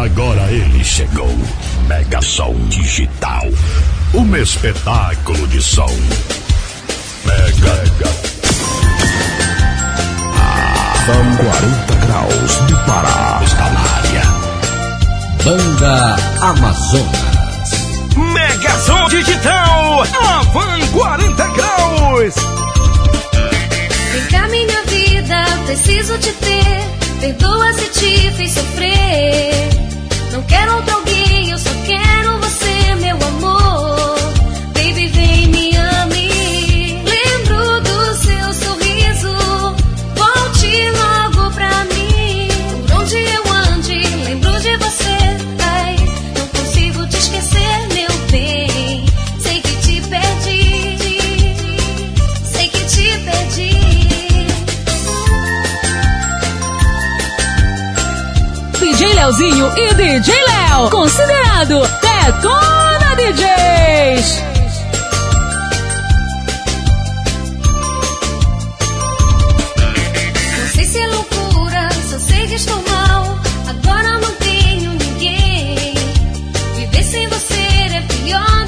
Agora ele chegou. Mega Som Digital. Um espetáculo de som. Mega. mega. São 40 graus do Pará. Está na área. Banda Amazonas. Mega Som Digital. Avan 40 graus. Vem cá, minha vida. Preciso te ter. Perdoa se te fiz sofrer não quero outro guia, eu só quero. E DJ Léo, considerado Tetona DJs. Não sei se é loucura, só sei que estou mal. Agora não tenho ninguém. Viver sem você é pior.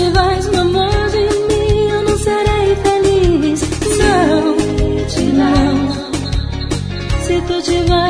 você vais mamar de mim, eu não serei feliz. Não, não. Se tu tiver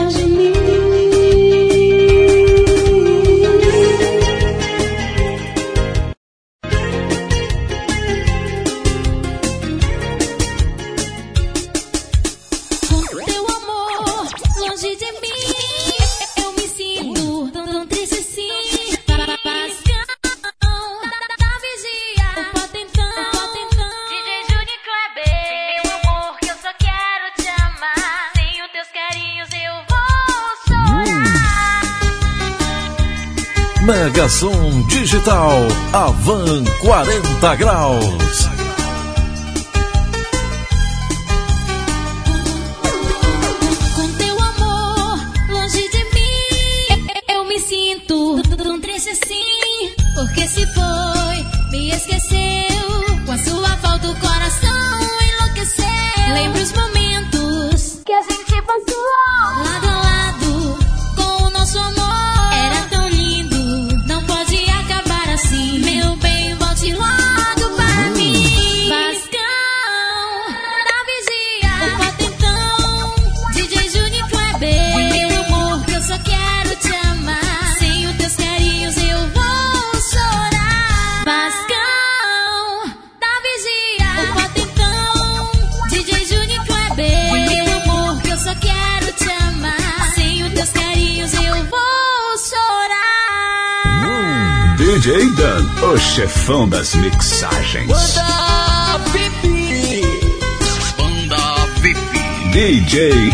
Avan 40 Graus.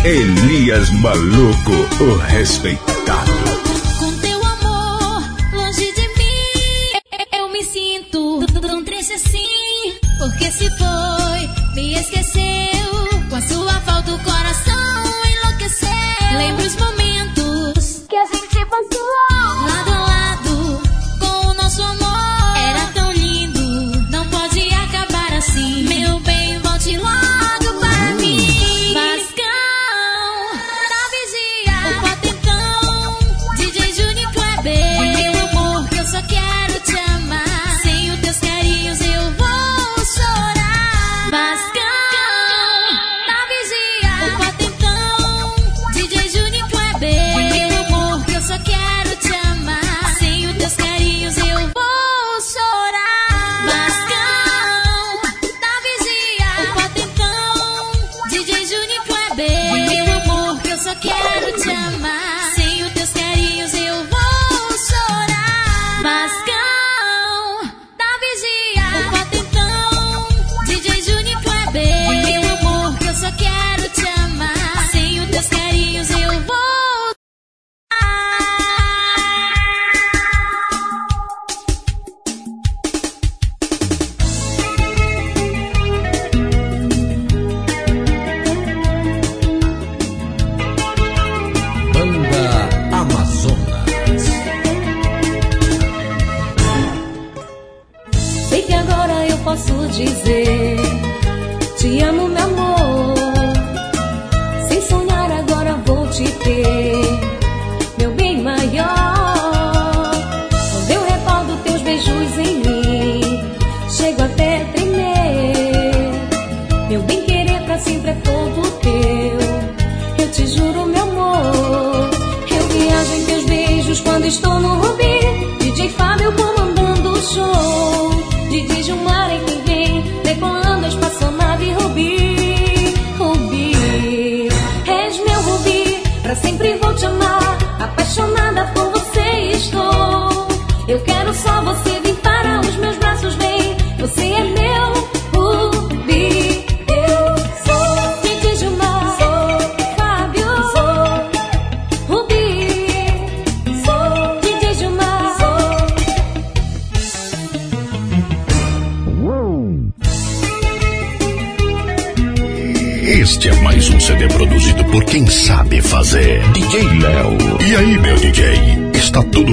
Elias Maluco, o respeitado.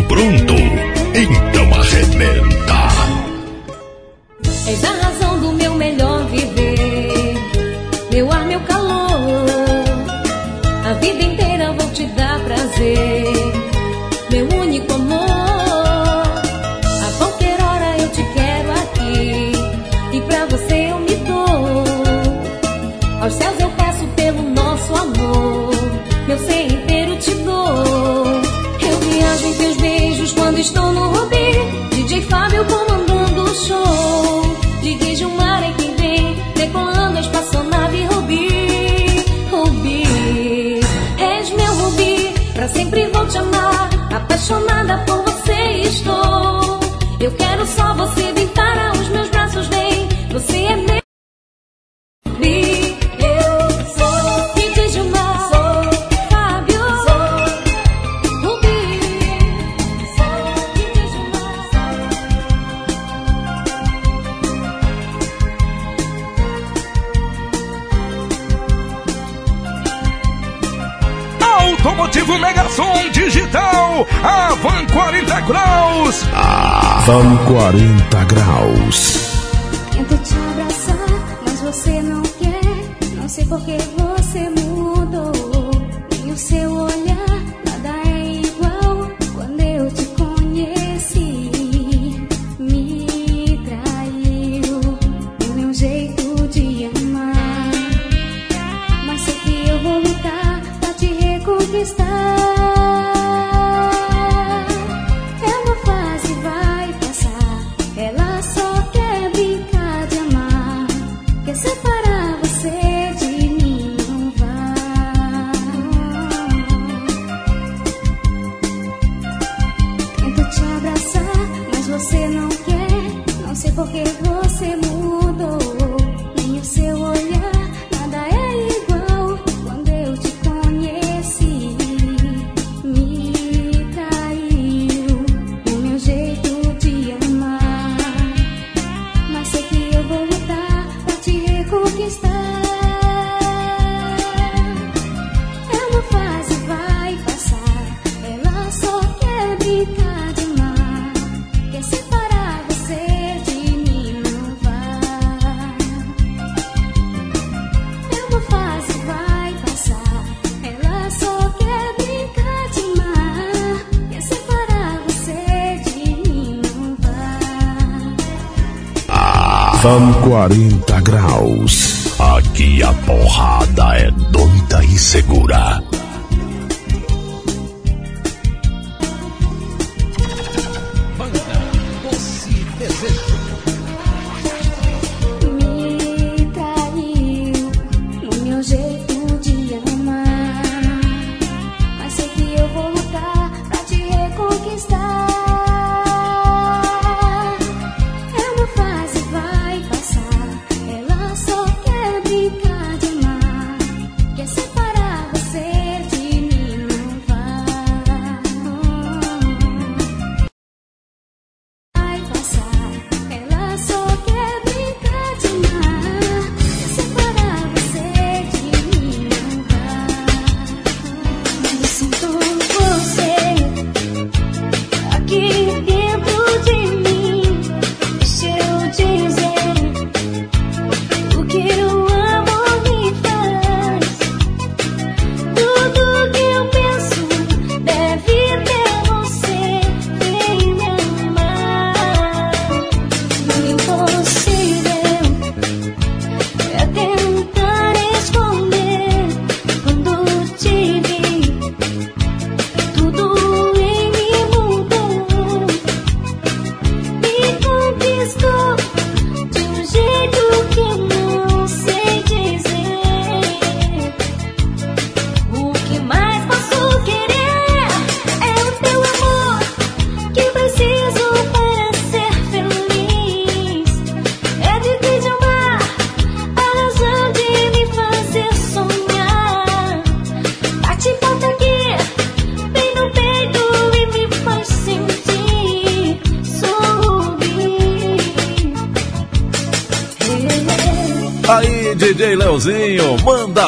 Pronto? Então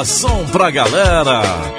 Som pra galera.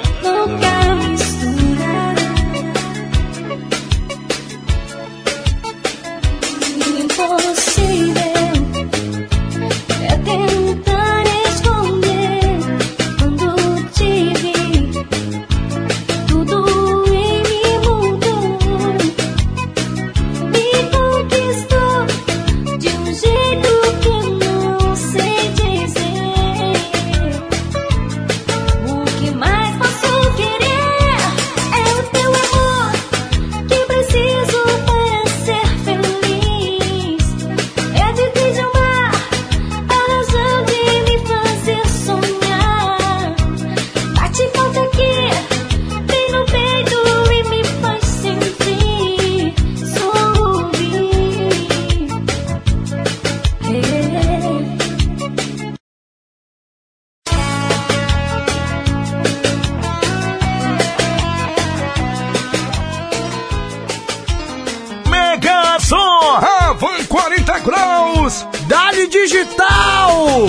Dali Digital!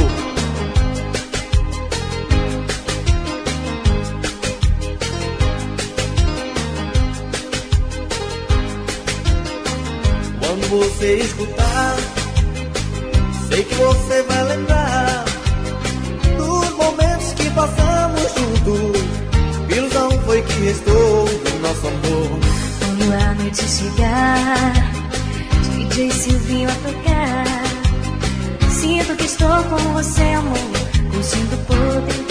Quando você escutar, sei que você vai lembrar dos momentos que passamos juntos. Ilusão foi que restou do nosso amor. Quando a noite chegar, DJ Silvinho a tocar sinto que estou com você, amor. Consigo poder.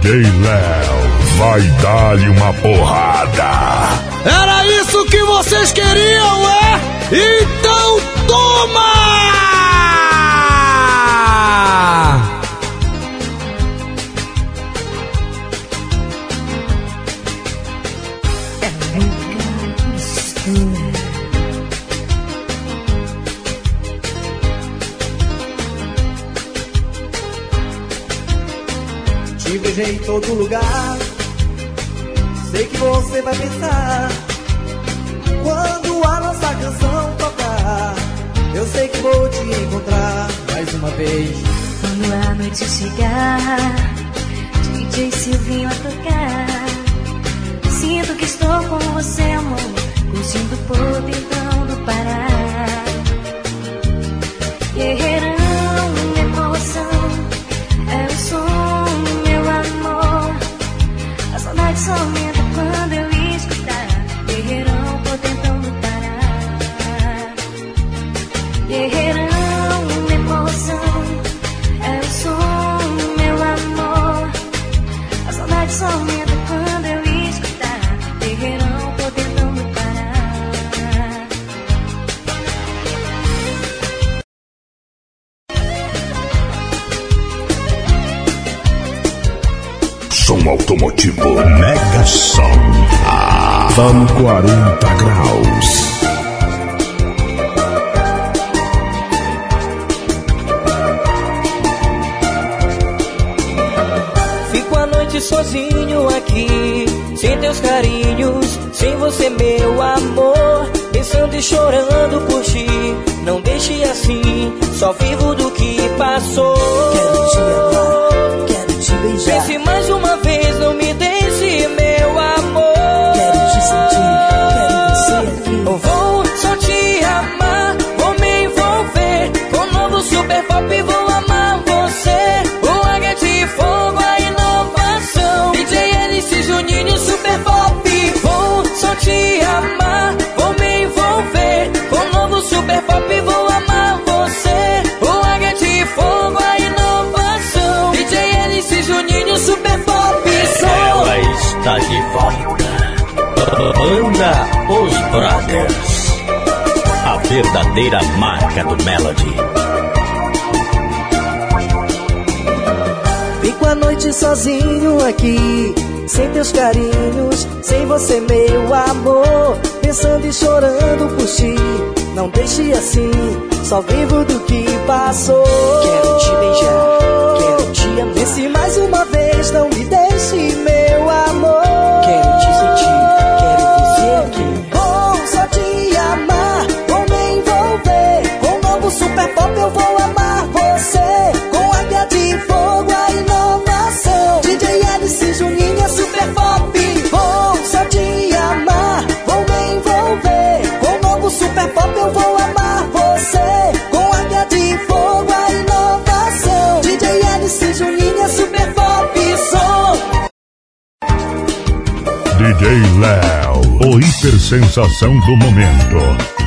DJ Léo vai dar-lhe uma porrada. Era isso que vocês queriam, é? Então... em todo lugar. Sei que você vai pensar quando a nossa canção tocar. Eu sei que vou te encontrar mais uma vez. Quando a noite chegar, DJ Silvinho a tocar. Sinto que estou com você, amor, curtindo o podridão então do Pará. Guerreirão. Só vivo do super sensação do momento.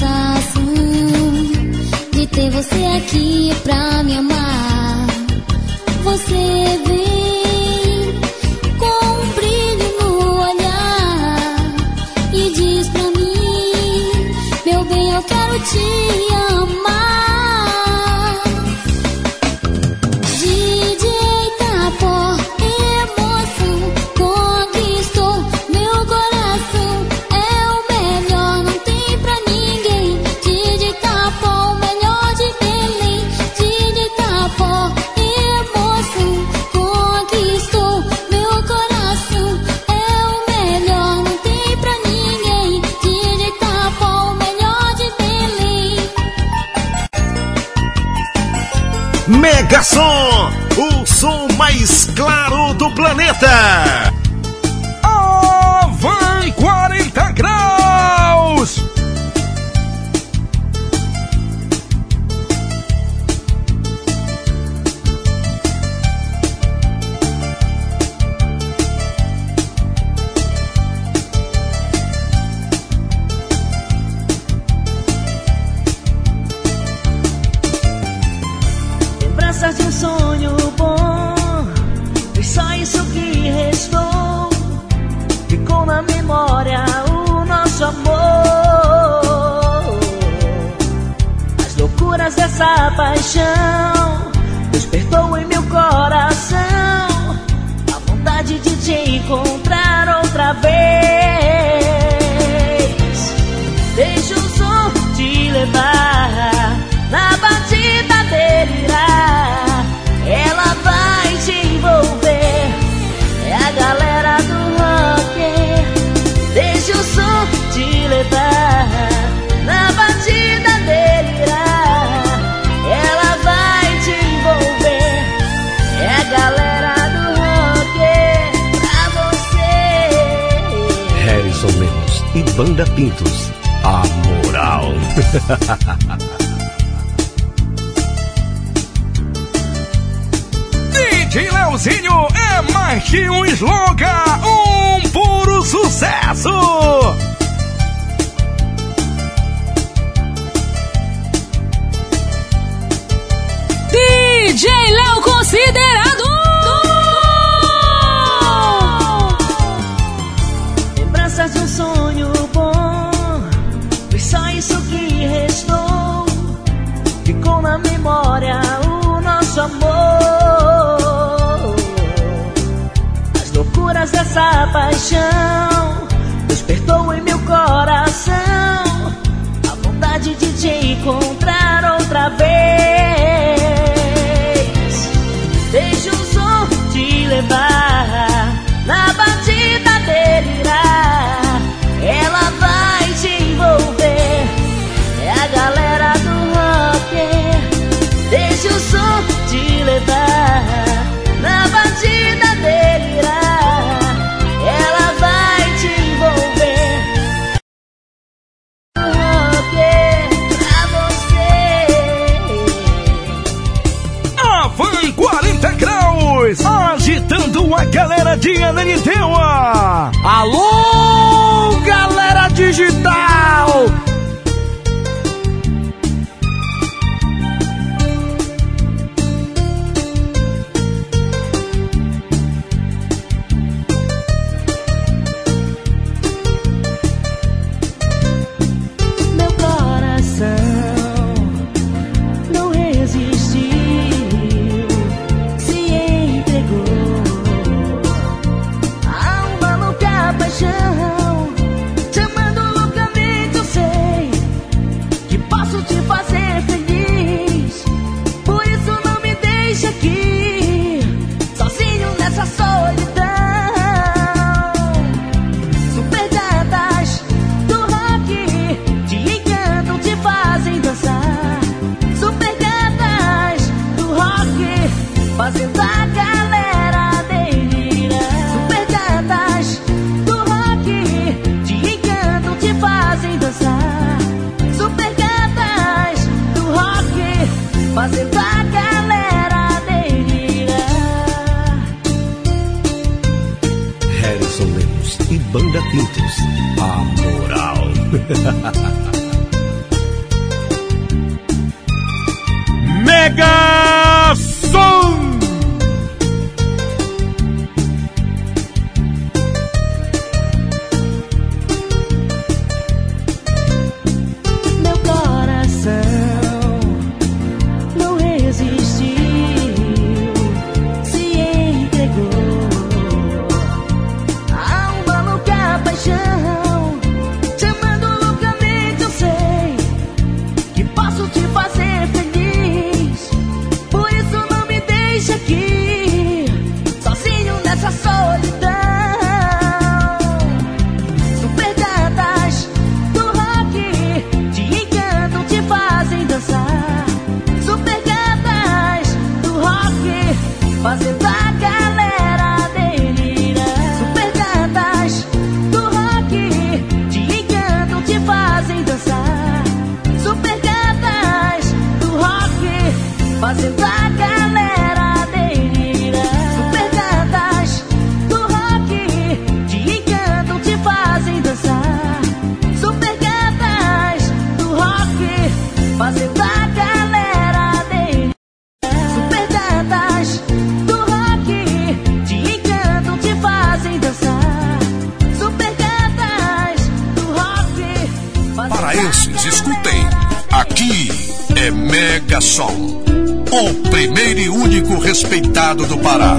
satisfação de ter você aqui pra me amar. Você veio. Banda Pintos. A moral. DJ Leozinho é mais que um puro sucesso! DJ Leo considera memória o nosso amor. As loucuras dessa paixão despertou em meu coração a vontade de te encontrar outra vez. Mariana de Alô, paraenses, escutem. Aqui é Mega Sol, o primeiro e único respeitado do Pará.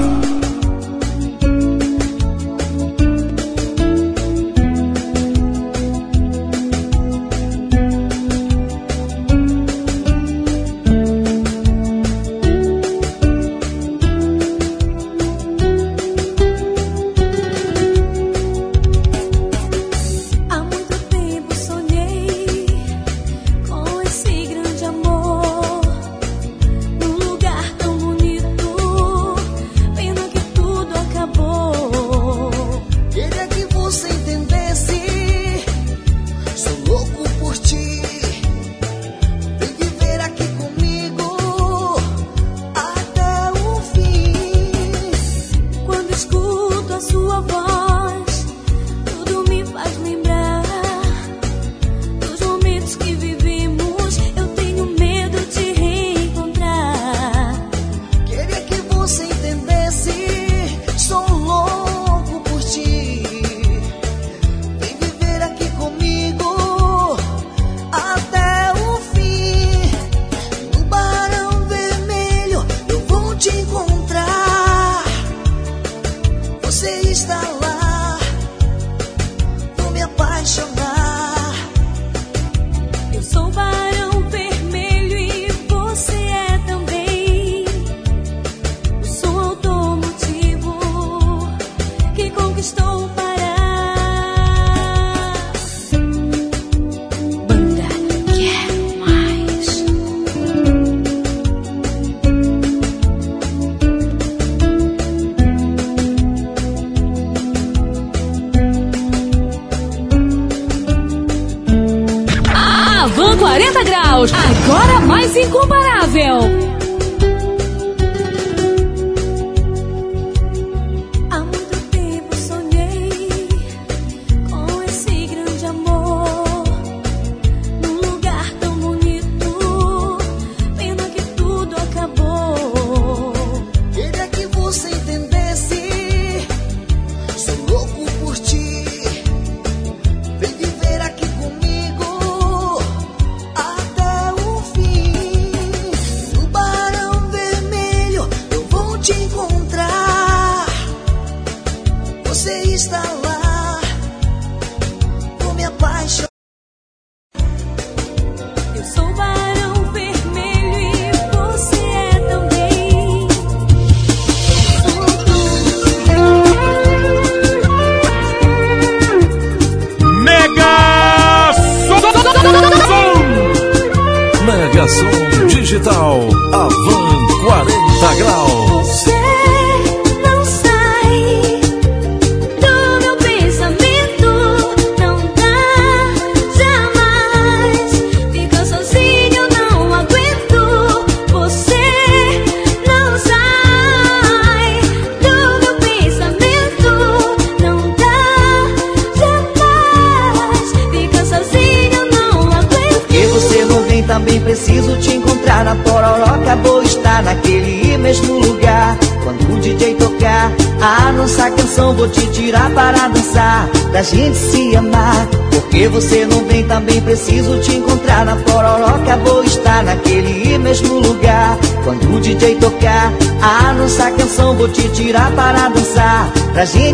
así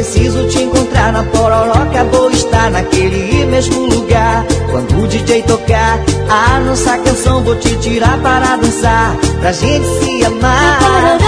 preciso te encontrar na pororoca Vou estar naquele mesmo lugar. Quando o DJ tocar a nossa canção Vou te tirar para dançar Pra gente se amar.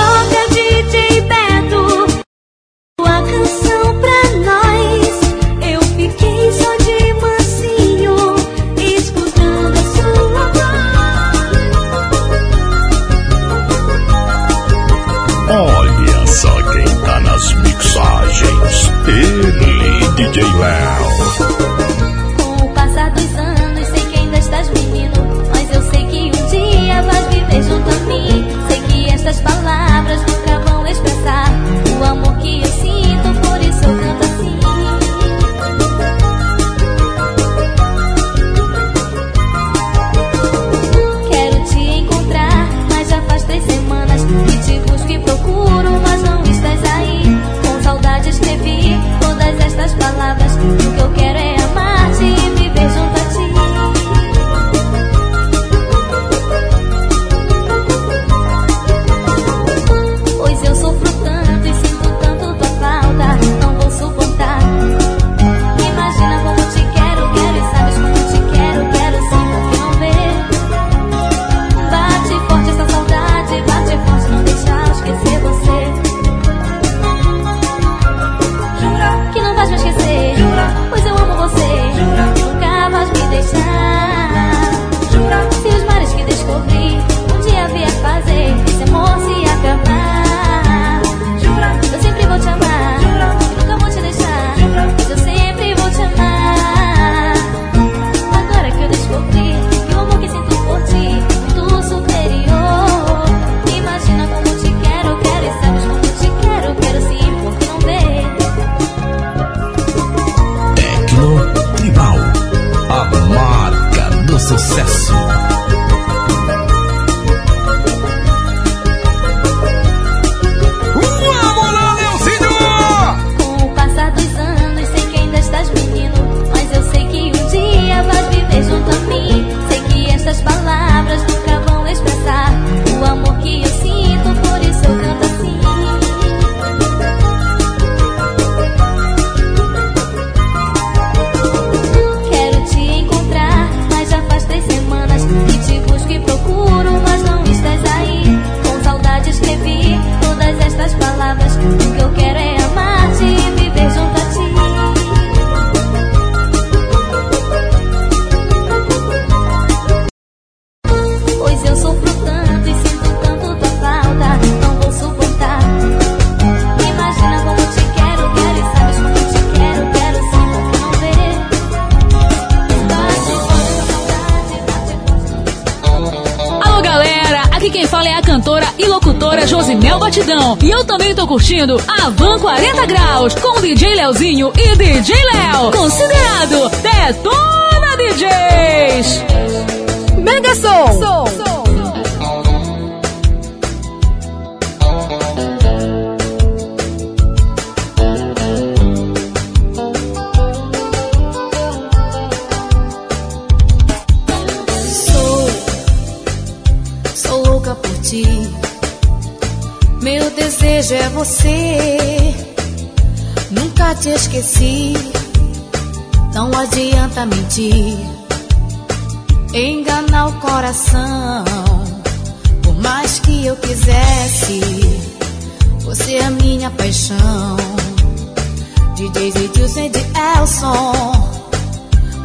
curtindo a Van 40 Graus com DJ Leozinho e DJ Léo. Considerado é Detona DJs. Mega Som. Som. hoje é você. Nunca te esqueci, não adianta mentir. Enganar o coração, por mais que eu quisesse. Você é minha paixão. DJ Zedilson e de Elson,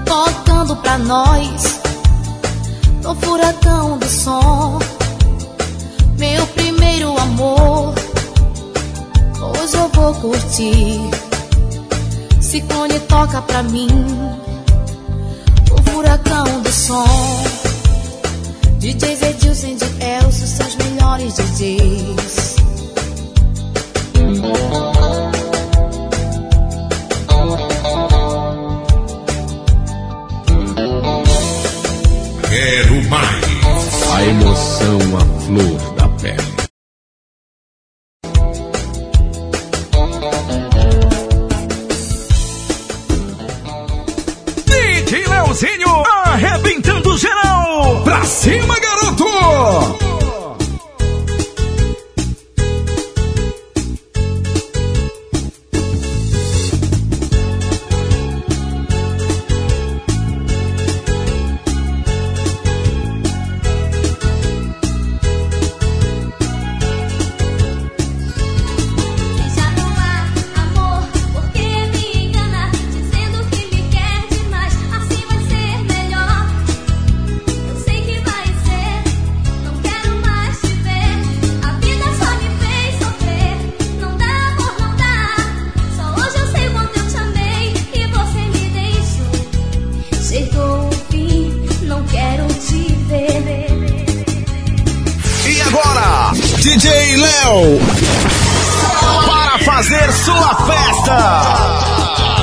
tocando pra nós. No furacão do som, meu primeiro amor hoje eu vou curtir. Ciclone toca pra mim o furacão do som. DJs Edilson de Elso, os melhores DJs. Quero mais. A emoção, a flor Para fazer sua festa.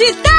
Digital.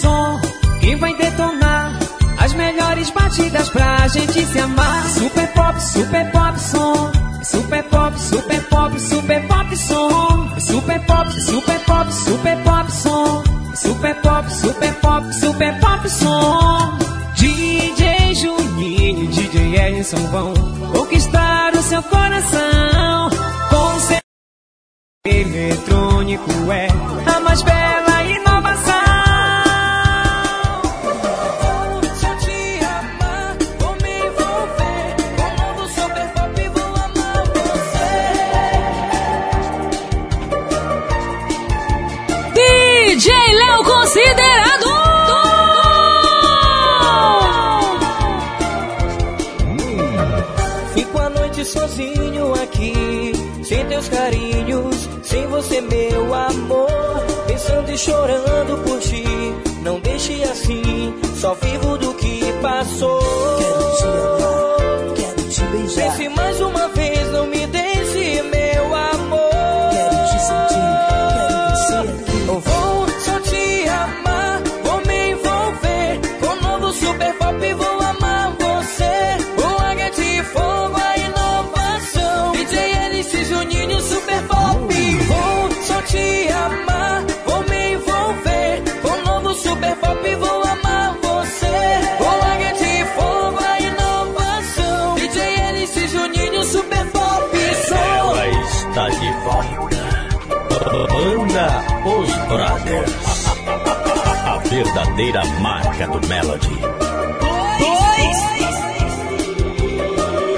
som que vai detonar as melhores batidas pra gente se amar. Super pop, super pop som. Super pop, super pop, super pop som. Super pop, super pop, super pop som. Super pop, super pop, super pop som. DJ Juninho, DJ Edson vão conquistar o seu coração. Com seu eletrônico é a mais bela você, meu amor. Pensando e chorando por ti. Não deixe assim, só vivo do que passou. Quero te amar, quero te beijar. Pense mais uma A verdadeira marca do Melody. Dois!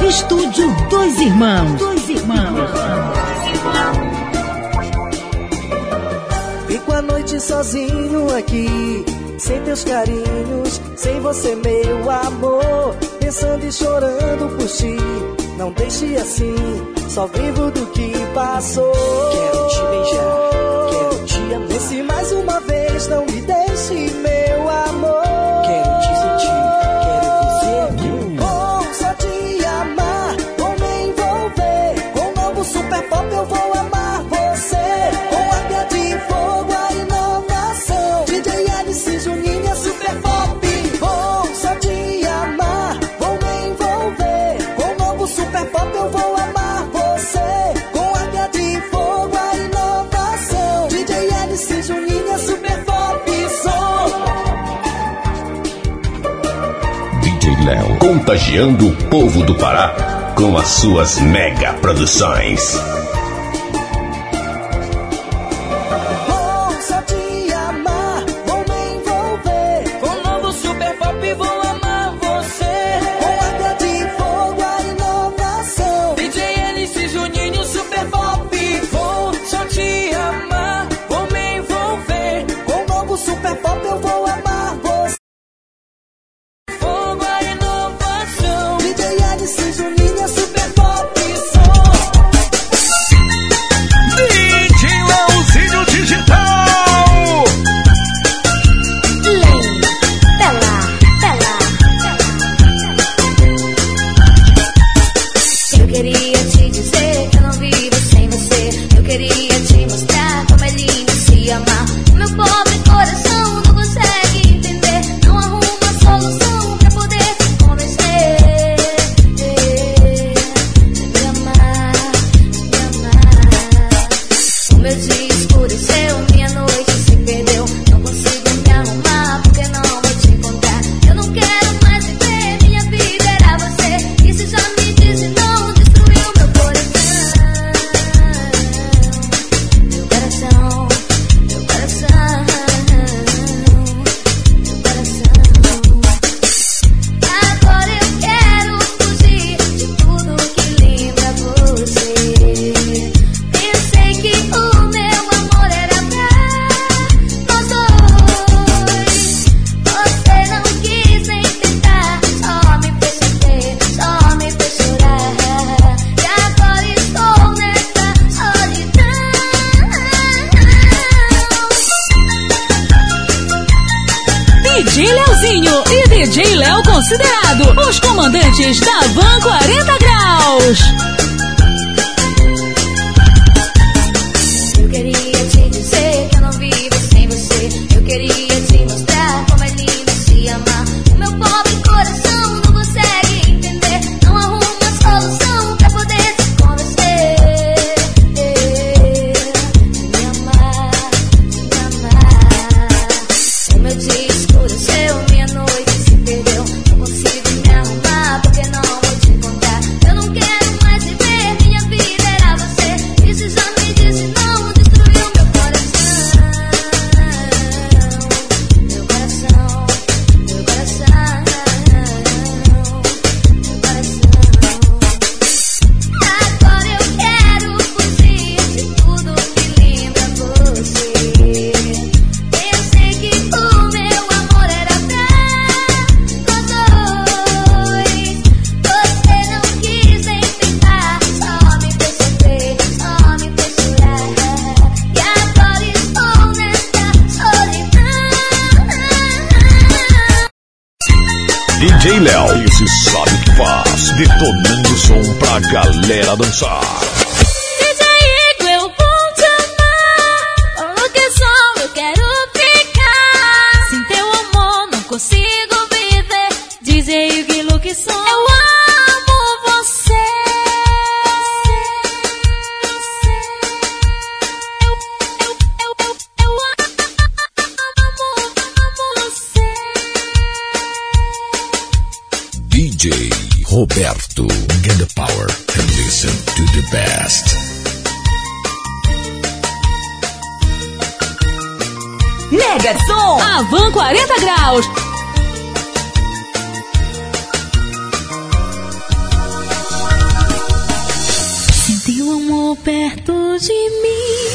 Estúdio Dois Irmãos. Dois Irmãos. Fico a noite sozinho aqui. Sem teus carinhos, sem você, meu amor. Pensando e chorando por ti. Não deixe assim, só vivo do que passou. Quero te beijar se mais uma vez, não me deixe mesmo. contagiando o povo do Pará com as suas mega produções. galera dançar. Desde eu vou te amar, onde eu sou eu quero ficar. Sem teu amor não consigo viver, diz o que louco sou. Eu amo você. Eu, eu, eu, eu, eu amo você. DJ Roberto Get the Power best. Mega Som Avan 40 graus. Teu amor perto de mim,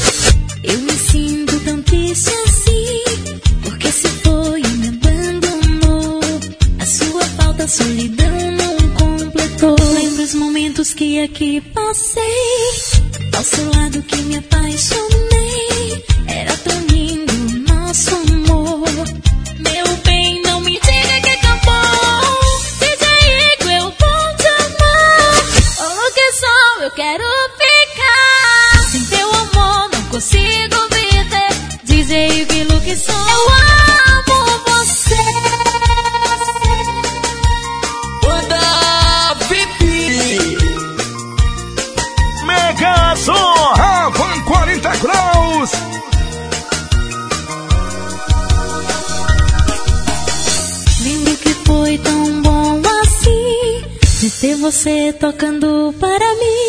eu me sinto tão triste assim, porque se foi e me abandonou, a sua falta a solidão não completou momentos que aqui passei, ao seu lado que me apaixonou. você tocando para mim.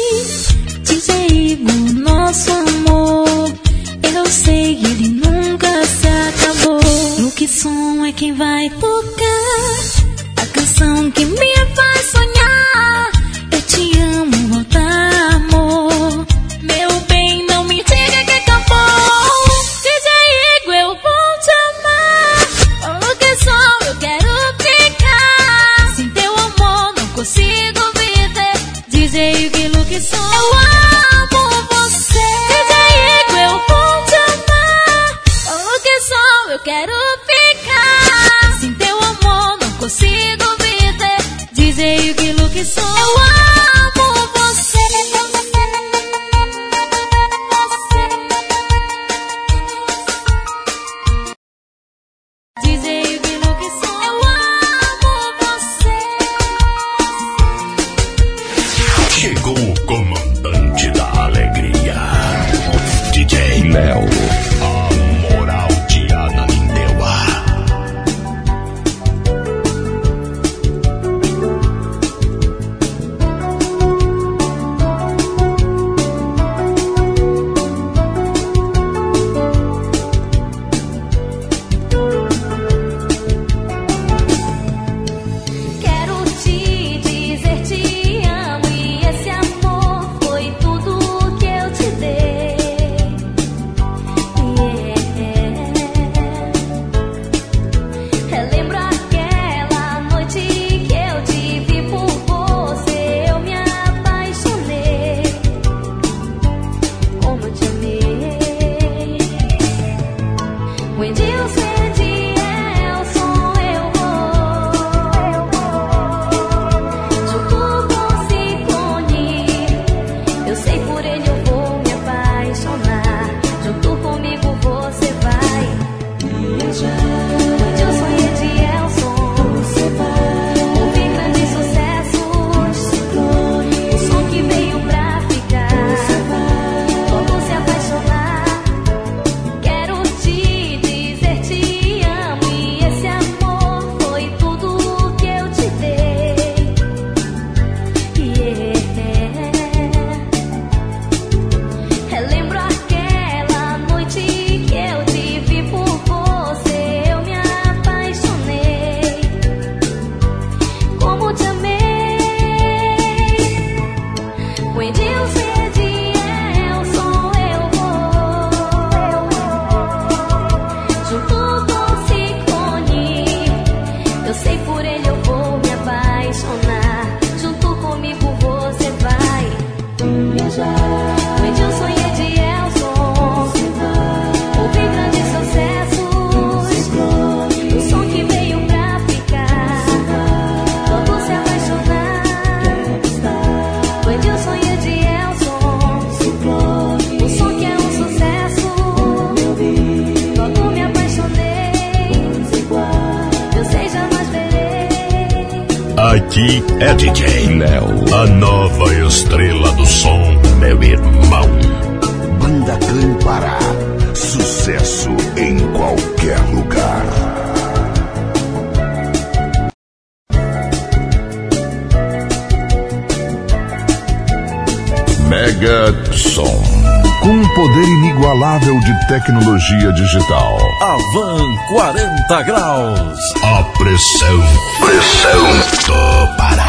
digital. Avan 40 graus. A pressão, pressão.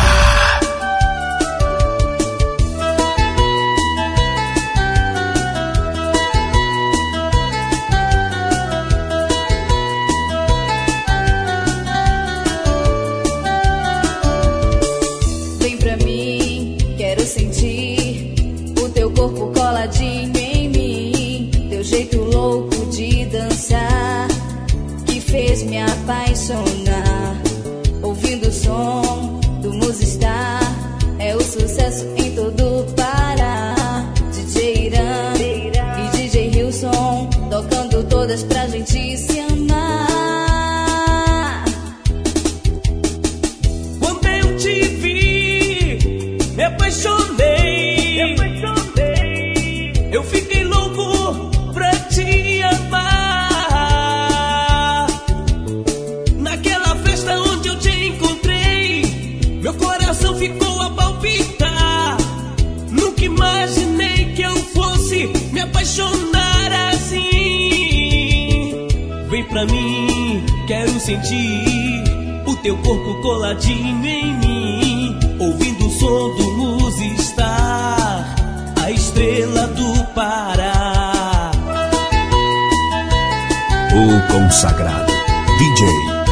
Me apaixonei. Me apaixonei. Eu fiquei louco pra te amar. Naquela festa onde eu te encontrei, meu coração ficou a palpitar. Nunca imaginei que eu fosse me apaixonar assim. Vem pra mim, quero sentir o teu corpo coladinho em mim, ouvindo o som do consagrado. DJ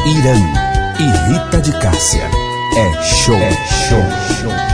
Irã e Rita de Cássia. É show. É show. show.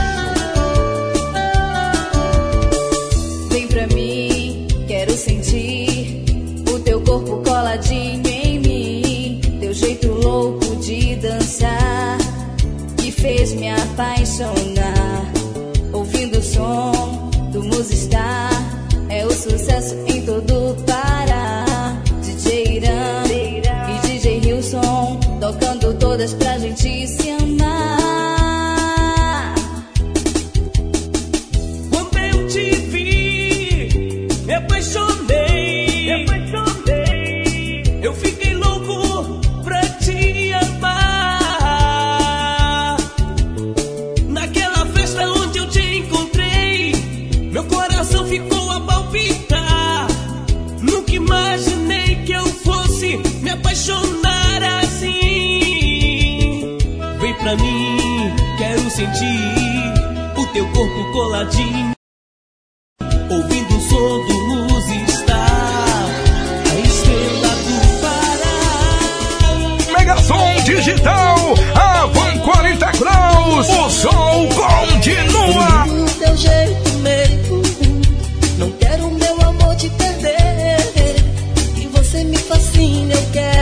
seen again.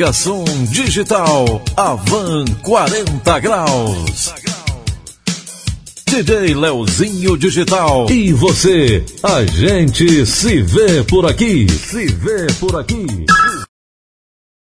Ligação Digital Avan 40 Graus. DJ Leozinho Digital. E você, a gente se vê por aqui. Se vê por aqui.